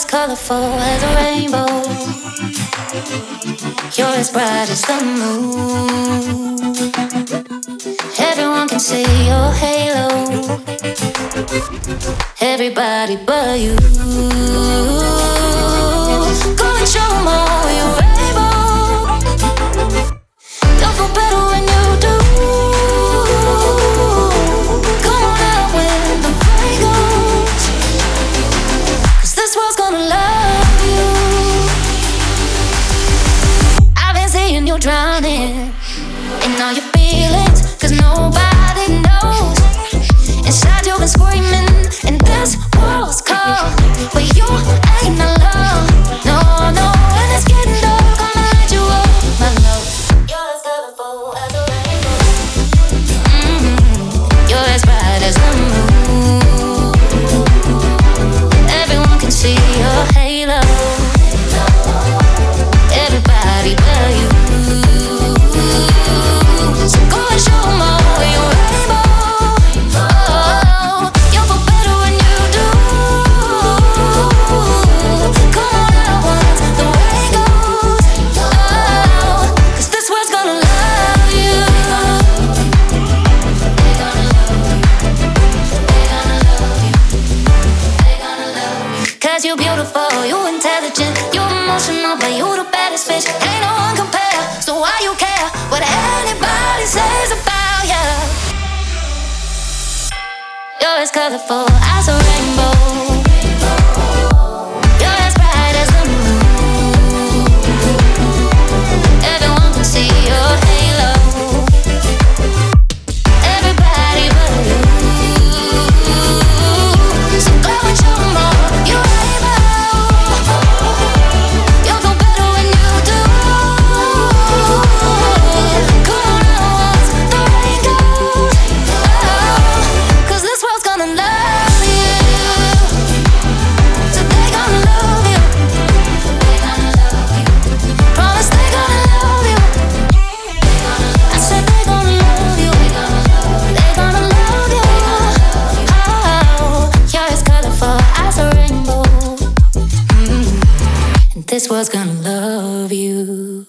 as colorful as a rainbow. You're as bright as the moon. Everyone can see your halo. Everybody but you. Go and show. drowning in all your feelings, cause nobody. you beautiful, you intelligent, you emotional, but you the baddest bitch. Ain't no one compare, so why you care what anybody says about you? You're as colorful as a rainbow. this world's gonna love you.